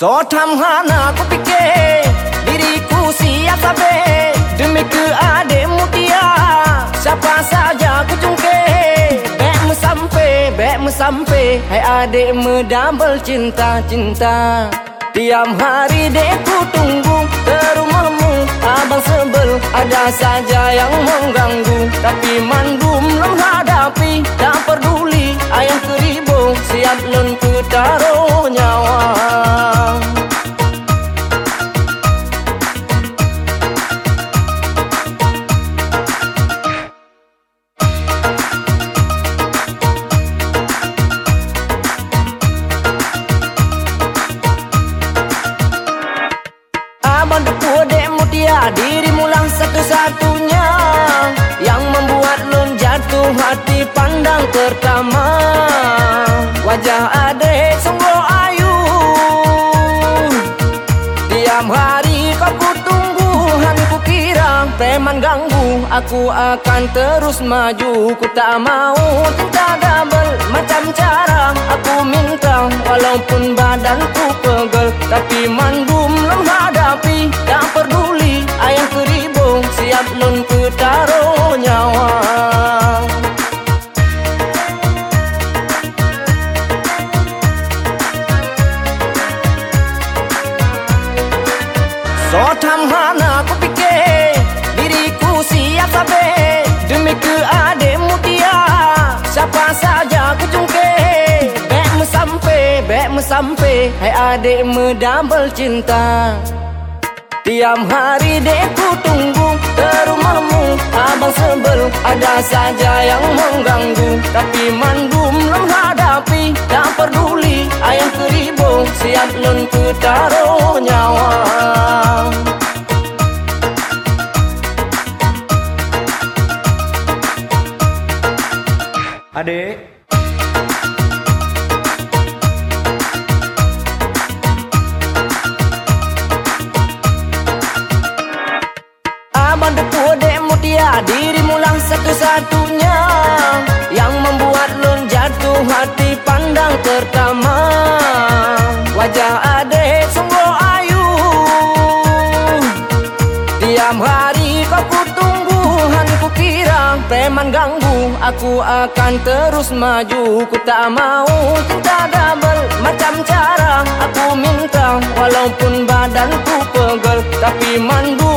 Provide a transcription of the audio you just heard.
So hana ku fikir Diriku siap sabe Demi ke adikmu dia Siapa saja ku jungke Bekmu sampai, bekmu sampai Hai adikmu double cinta-cinta Tiap hari dek ku tunggu Ke rumahmu abang sebel Ada saja yang mengganggu. Tapi mandum belum hadapi Tak peduli ayam keribu Siap Dirimu lah satu-satunya Yang membuat lun jatuh hati pandang pertama. Wajah adik sungguh ayu Tiap hari kau ku tunggu Han ku kira preman ganggu Aku akan terus maju. Ku tak mau cinta double Macam cara. Aku minta Walaupun badanku pegel Tapi mandum lem hadapi Tak Siap taruh nyawa. So hana ku fikir Diriku siap sabe Demi ke dia Siapa saja ku jungke Bekmu sampai, bekmu sampai Hai adikmu double cinta. Tiap hari dek ku tunggu saja yang mengganggu Tapi mandum belum hadapi Tak peduli ayam keribu Siap lun ku taruh nyawa. Adik, Abang depu dekmu dia lah satu-satunya Yang membuat lun jatuh hati pandang pertama. Wajah adik sungguh ayu. Tiap hari kau tunggu Han ku kira preman ganggu. Aku akan terus maju Ku tak mau cinta double. Macam cara aku minta Walaupun badanku pegel Tapi mandum